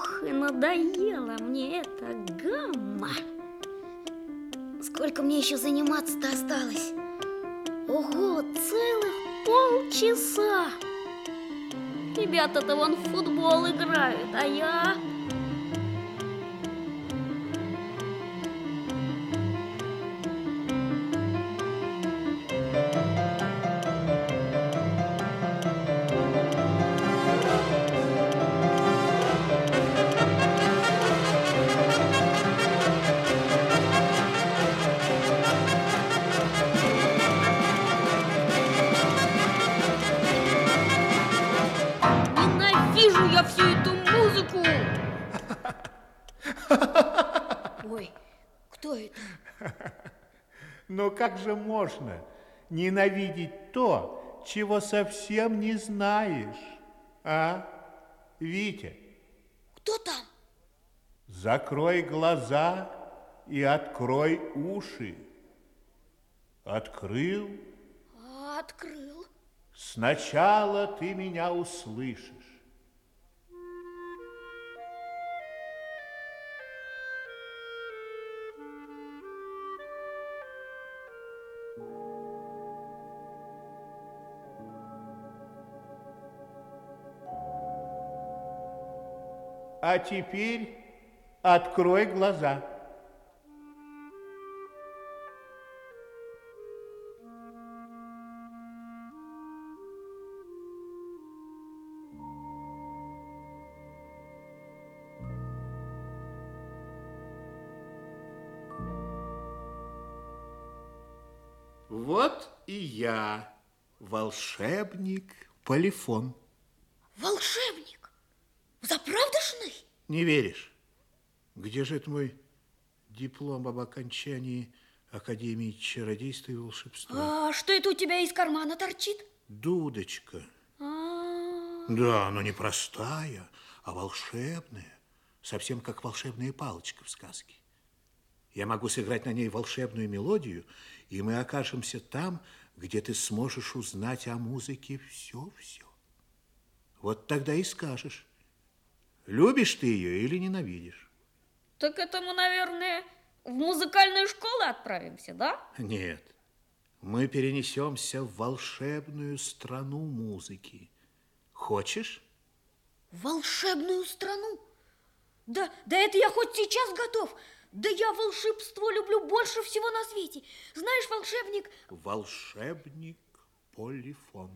Ох, и надоела мне эта гамма. Сколько мне еще заниматься-то осталось? Ого, целых полчаса! Ребята-то вон в футбол играют, а я... Ненавижу я всю эту музыку! Ой, кто это? Но как же можно ненавидеть то, чего совсем не знаешь? А, Витя? Кто там? Закрой глаза и открой уши. Открыл? А, Открыл. Сначала ты меня услышишь. А теперь открой глаза. Вот и я, волшебник Полифон. Волшебник? Заправдошный? Не веришь? Где же это мой диплом об окончании Академии чародейства и волшебства? А что это у тебя из кармана торчит? Дудочка. А, Да, но не простая, а волшебная. Совсем как волшебная палочка в сказке. Я могу сыграть на ней волшебную мелодию, и мы окажемся там, где ты сможешь узнать о музыке все-все. Вот тогда и скажешь, любишь ты ее или ненавидишь. Так это мы, наверное, в музыкальную школу отправимся, да? Нет, мы перенесемся в волшебную страну музыки. Хочешь? В волшебную страну? Да, да это я хоть сейчас готов. Да я волшебство люблю больше всего на свете. Знаешь, волшебник, Волшебник Полифон.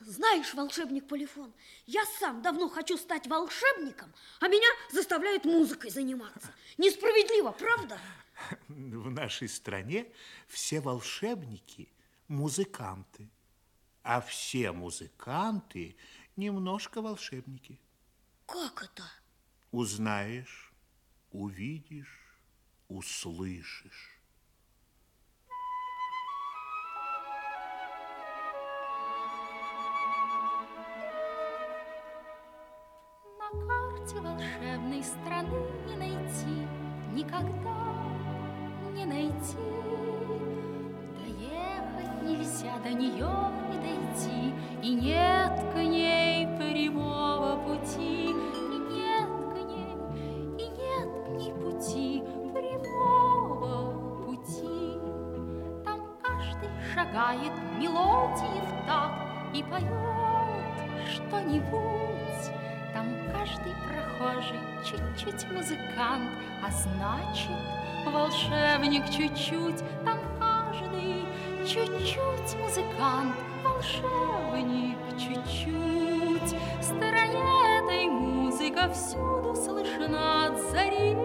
Знаешь, волшебник Полифон, я сам давно хочу стать волшебником, а меня заставляют музыкой заниматься. Несправедливо, правда? В нашей стране все волшебники – музыканты, а все музыканты – немножко волшебники. Как это? Узнаешь, увидишь, услышишь. Страны не найти, никогда не найти. Доехать нельзя до нее и дойти, и нет к ней прямого пути, и нет к ней пути, прямого пути. Там каждый шагает мелодии в такт и поет что-нибудь. Каждый прохожий чуть-чуть музыкант, а значит, волшебник чуть-чуть. Там каждый чуть-чуть музыкант, волшебник чуть-чуть. В стороне этой музыка всюду слышна от зари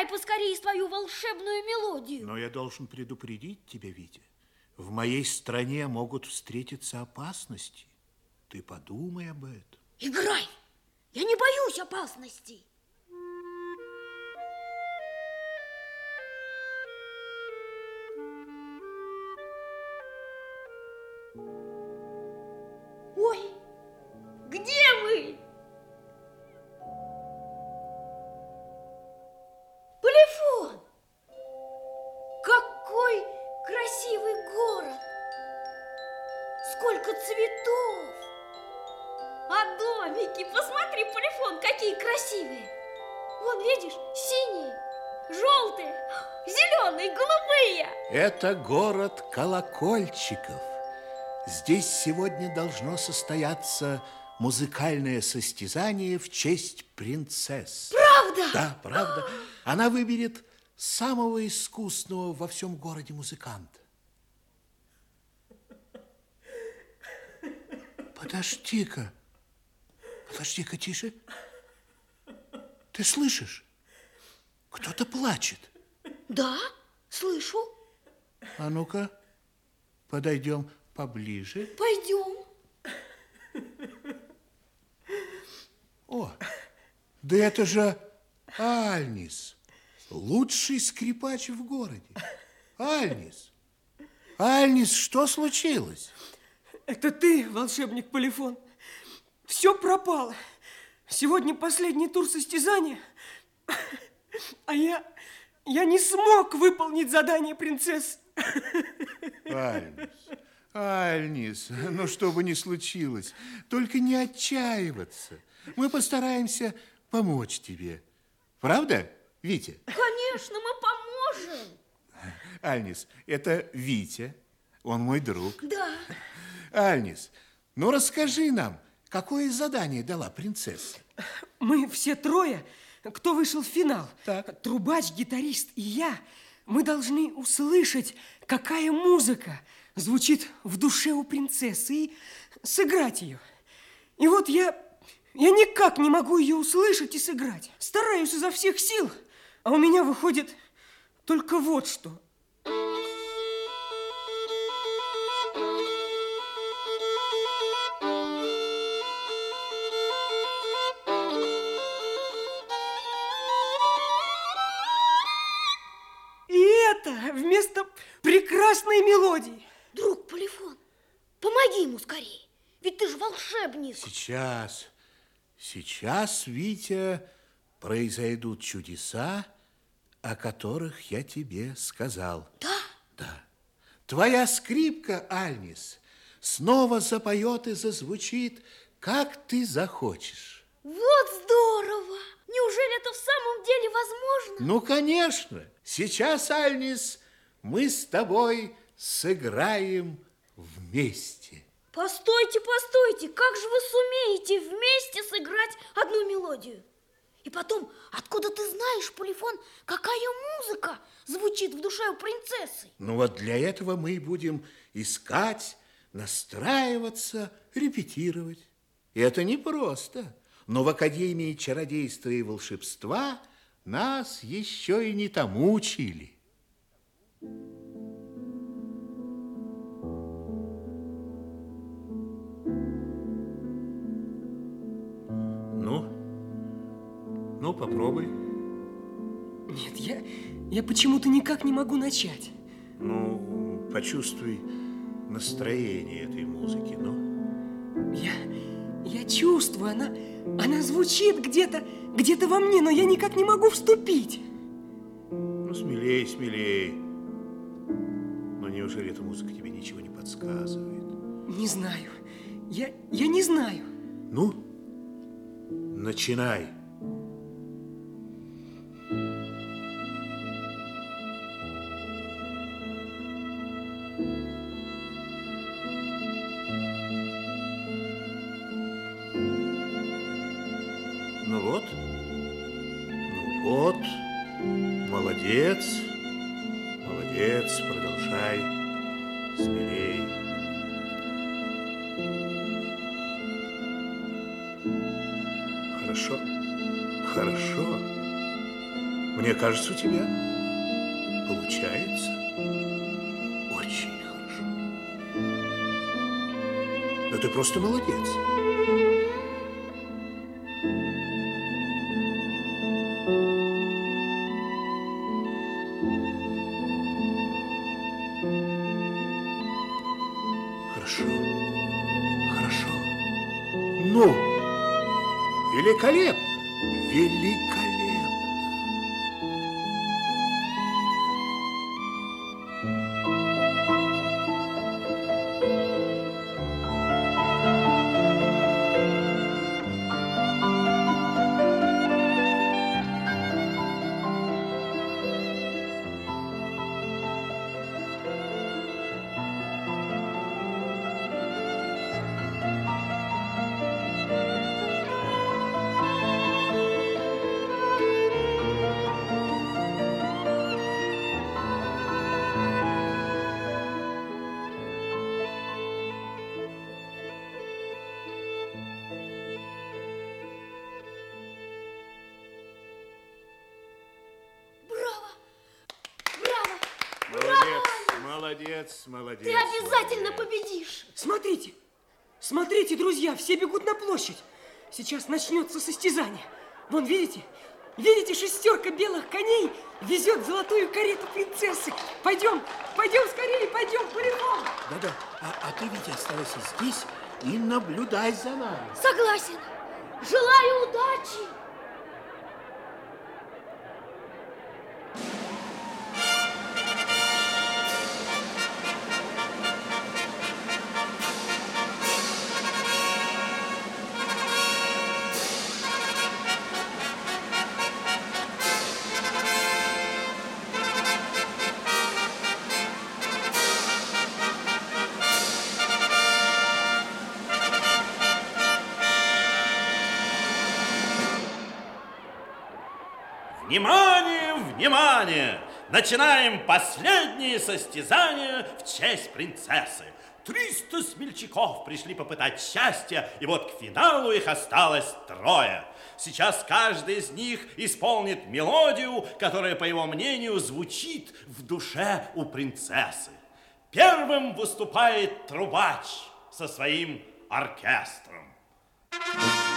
Сыграй поскорее свою волшебную мелодию. Но я должен предупредить тебя, Витя. В моей стране могут встретиться опасности. Ты подумай об этом. Играй! Я не боюсь опасностей. Это город колокольчиков. Здесь сегодня должно состояться музыкальное состязание в честь принцесс. Правда? Да, правда. Она выберет самого искусного во всем городе музыканта. Подожди-ка. Подожди-ка, тише. Ты слышишь? Кто-то плачет. Да, слышу. А ну-ка, подойдем поближе. Пойдем. О, да это же Альнис, лучший скрипач в городе. Альнис, Альнис, что случилось? Это ты, волшебник Полифон. Все пропало. Сегодня последний тур состязания, а я, я не смог выполнить задание принцессы. Альнис, Альнис, ну что бы ни случилось, только не отчаиваться. Мы постараемся помочь тебе. Правда, Витя? Конечно, мы поможем. Альнис, это Витя, он мой друг. Да. Альнис, ну расскажи нам, какое задание дала принцесса? Мы все трое, кто вышел в финал, Так. трубач, гитарист и я, мы должны услышать, какая музыка звучит в душе у принцессы и сыграть ее. И вот я, я никак не могу ее услышать и сыграть. Стараюсь изо всех сил, а у меня выходит только вот что. Волшебник. Сейчас, сейчас, Витя, произойдут чудеса, о которых я тебе сказал. Да? Да. Твоя скрипка, Альнис, снова запоет и зазвучит, как ты захочешь. Вот здорово! Неужели это в самом деле возможно? Ну, конечно. Сейчас, Альнис, мы с тобой сыграем вместе. Постойте, постойте, как же вы сумеете вместе сыграть одну мелодию? И потом, откуда ты знаешь, Полифон, какая музыка звучит в душе у принцессы? Ну вот для этого мы и будем искать, настраиваться, репетировать. И это непросто. Но в Академии чародейства и волшебства нас еще и не тому учили. Ну, ну попробуй. Нет, я, я почему-то никак не могу начать. Ну, почувствуй настроение этой музыки, ну. Я, я чувствую, она, она звучит где-то, где-то во мне, но я никак не могу вступить. Ну, смелей, смелей. Но неужели эта музыка тебе ничего не подсказывает? Не знаю. Я, я не знаю. Ну, начинай. Молодец. Продолжай. Смелей. Хорошо. Хорошо. Мне кажется, у тебя получается очень хорошо. Да ты просто молодец. Молодец, молодец. Ты обязательно молодец. победишь! Смотрите, смотрите, друзья, все бегут на площадь. Сейчас начнется состязание. Вон, видите? Видите, шестерка белых коней везет золотую карету принцессы. Пойдем, пойдем скорее, пойдем, Полифон. Да-да, а, а ты ведь оставайся здесь и наблюдай за нами. Согласен! Желаю удачи! Внимание, внимание! Начинаем последнее состязание в честь принцессы. Триста смельчаков пришли попытать счастья, и вот к финалу их осталось трое. Сейчас каждый из них исполнит мелодию, которая, по его мнению, звучит в душе у принцессы. Первым выступает трубач со своим оркестром. Моя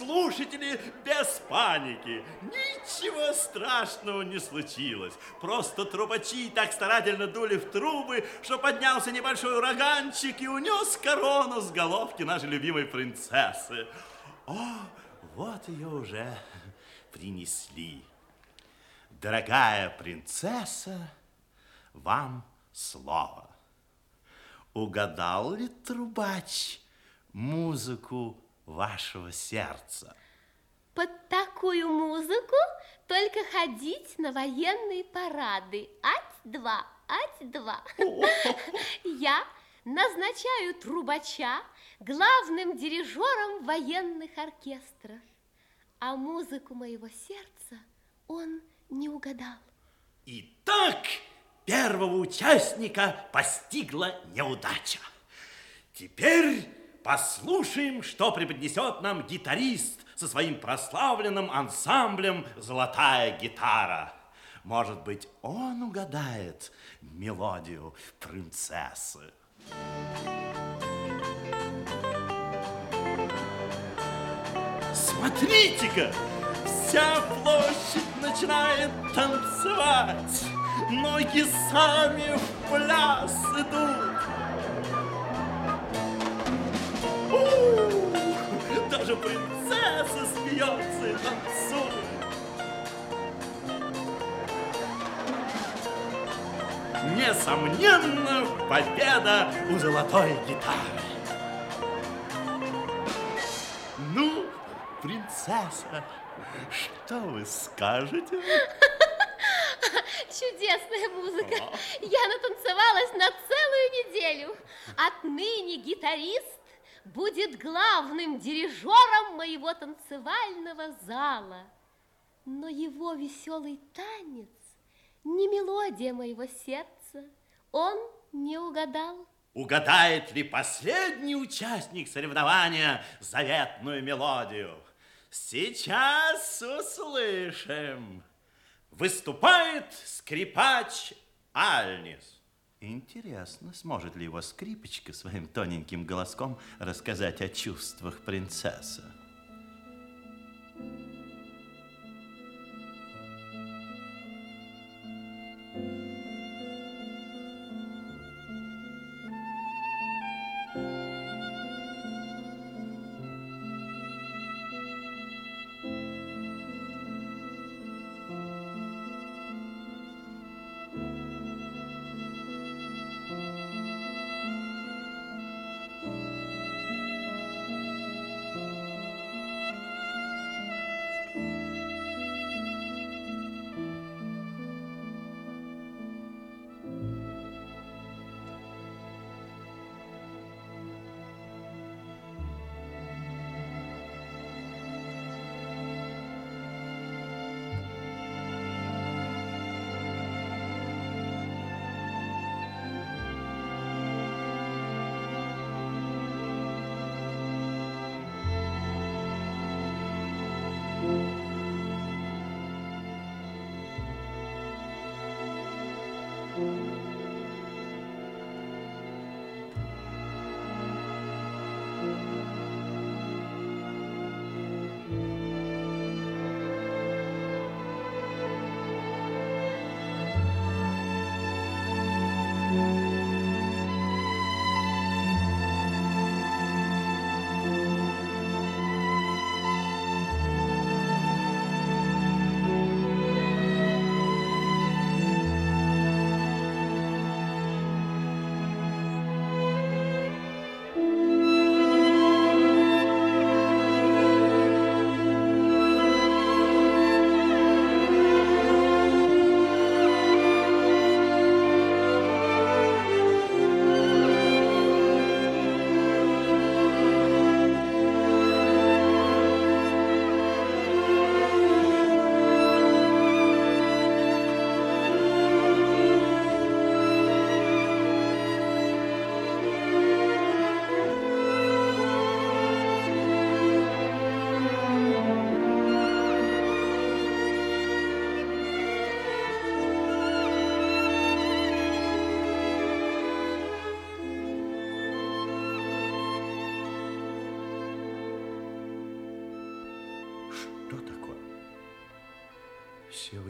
слушатели, без паники. Ничего страшного не случилось. Просто трубачи так старательно дули в трубы, что поднялся небольшой ураганчик и унес корону с головки нашей любимой принцессы. О, вот ее уже принесли. Дорогая принцесса, вам слово. Угадал ли трубач музыку вашего сердца? Под такую музыку только ходить на военные парады. Ать-два, ать-два. Я назначаю трубача главным дирижером военных оркестров. А музыку моего сердца он не угадал. Итак, первого участника постигла неудача. Теперь послушаем, что преподнесет нам гитарист со своим прославленным ансамблем «Золотая гитара». Может быть, он угадает мелодию принцессы. Смотрите-ка, вся площадь начинает танцевать. Ноги сами в пляс идут. Даже принцесса смеется и танцует. Несомненно, победа у золотой гитары. Ну, принцесса, что вы скажете? Чудесная музыка. Я натанцевалась на целую неделю. Отныне гитарист будет главным дирижером моего танцевального зала. Но его веселый танец не мелодия моего сердца. Он не угадал. Угадает ли последний участник соревнования заветную мелодию? Сейчас услышим. Выступает скрипач Альнис. Интересно, сможет ли его скрипочка своим тоненьким голоском рассказать о чувствах принцессы?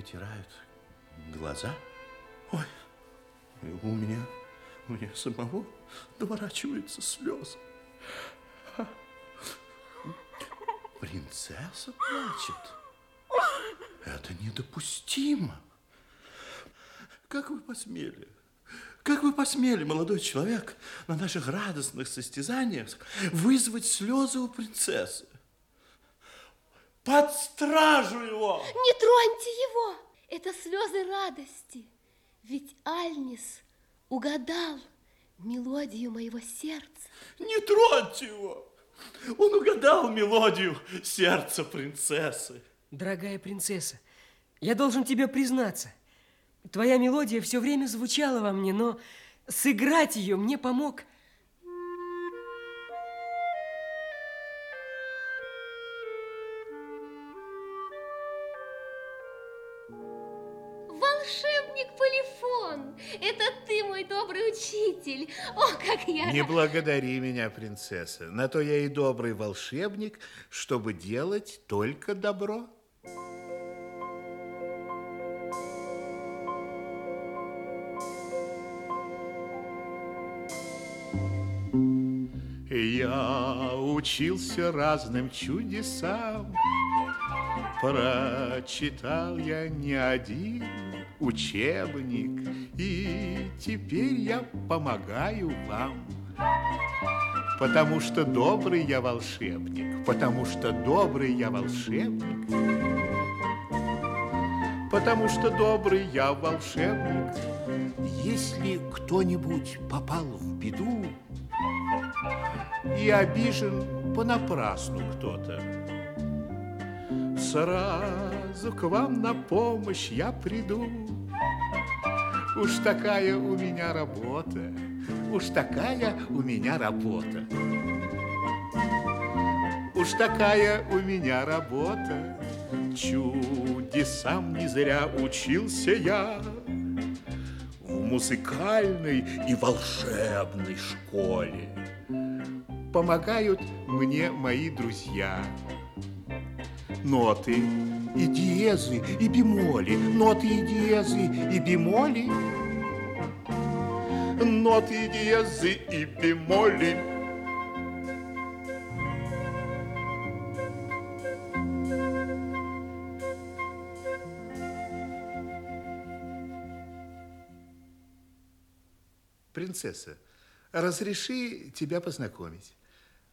Вытирают глаза? Ой, у меня, у меня самого доворачиваются слезы. Принцесса плачет. Это недопустимо. Как вы посмели? Как вы посмели, молодой человек, на наших радостных состязаниях вызвать слезы у принцессы? Под стражу его! Не троньте его! Это слезы радости. Ведь Альнис угадал мелодию моего сердца. Не троньте его! Он угадал мелодию сердца принцессы. Дорогая принцесса, я должен тебе признаться. Твоя мелодия все время звучала во мне, но сыграть ее мне помог мой добрый учитель. О, как я... Не благодари меня, принцесса. На то я и добрый волшебник, чтобы делать только добро. Я учился разным чудесам, Прочитал я не один учебник, И теперь я помогаю вам. Потому что добрый я волшебник, Потому что добрый я волшебник, Потому что добрый я волшебник. Если кто-нибудь попал в беду, и обижен понапрасну кто-то. Сразу к вам на помощь я приду. Уж такая у меня работа, уж такая у меня работа. Уж такая у меня работа, чудесам не зря учился я в музыкальной и волшебной школе помогают мне мои друзья. Ноты и диезы, и бемоли, ноты и диезы, и бемоли, ноты и диезы, и бемоли. Принцесса, разреши тебя познакомить.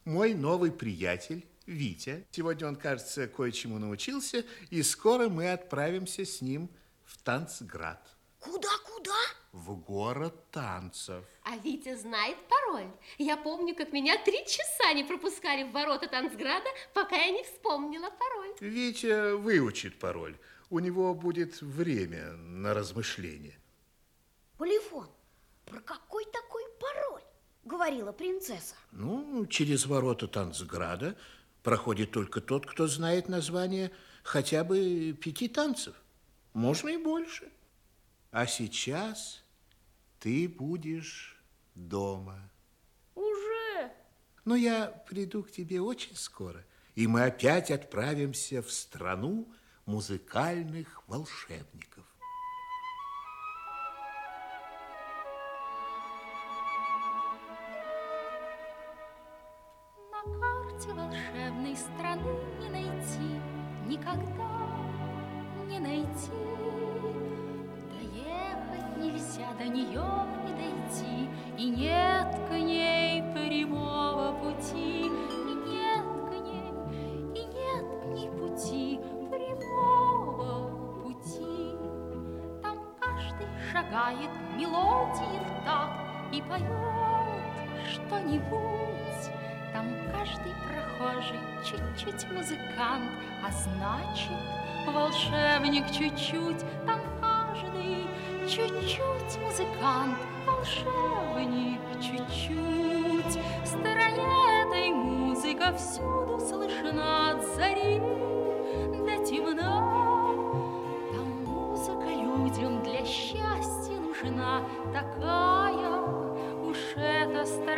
Мой новый приятель Витя. Сегодня он, кажется, кое-чему научился, и скоро мы отправимся с ним в Танцград. Куда, куда? В город танцев. А Витя знает пароль. Я помню, как меня три часа не пропускали в ворота Танцграда, пока я не вспомнила пароль. Витя выучит пароль. У него будет время на размышление. Полифон, про какой такой пароль? говорила принцесса. Ну, через ворота Танцграда проходит только тот, кто знает название хотя бы пяти танцев. Можно и больше. А сейчас ты будешь дома. Уже? Но я приду к тебе очень скоро, и мы опять отправимся в страну музыкальных волшебников. Шагает мелодии в такт и поет что-нибудь. Там каждый прохожий чуть-чуть музыкант, а значит, волшебник чуть-чуть. Там каждый чуть-чуть музыкант, волшебник чуть-чуть. В стороне этой музыка всюду слышна от зари до темна.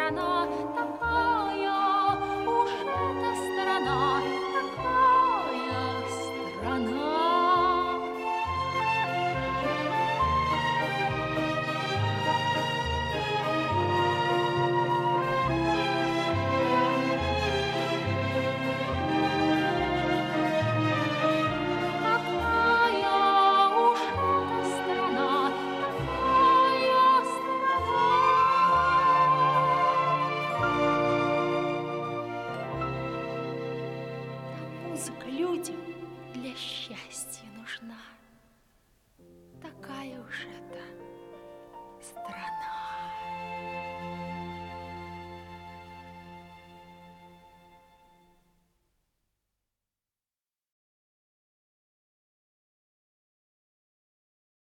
Эта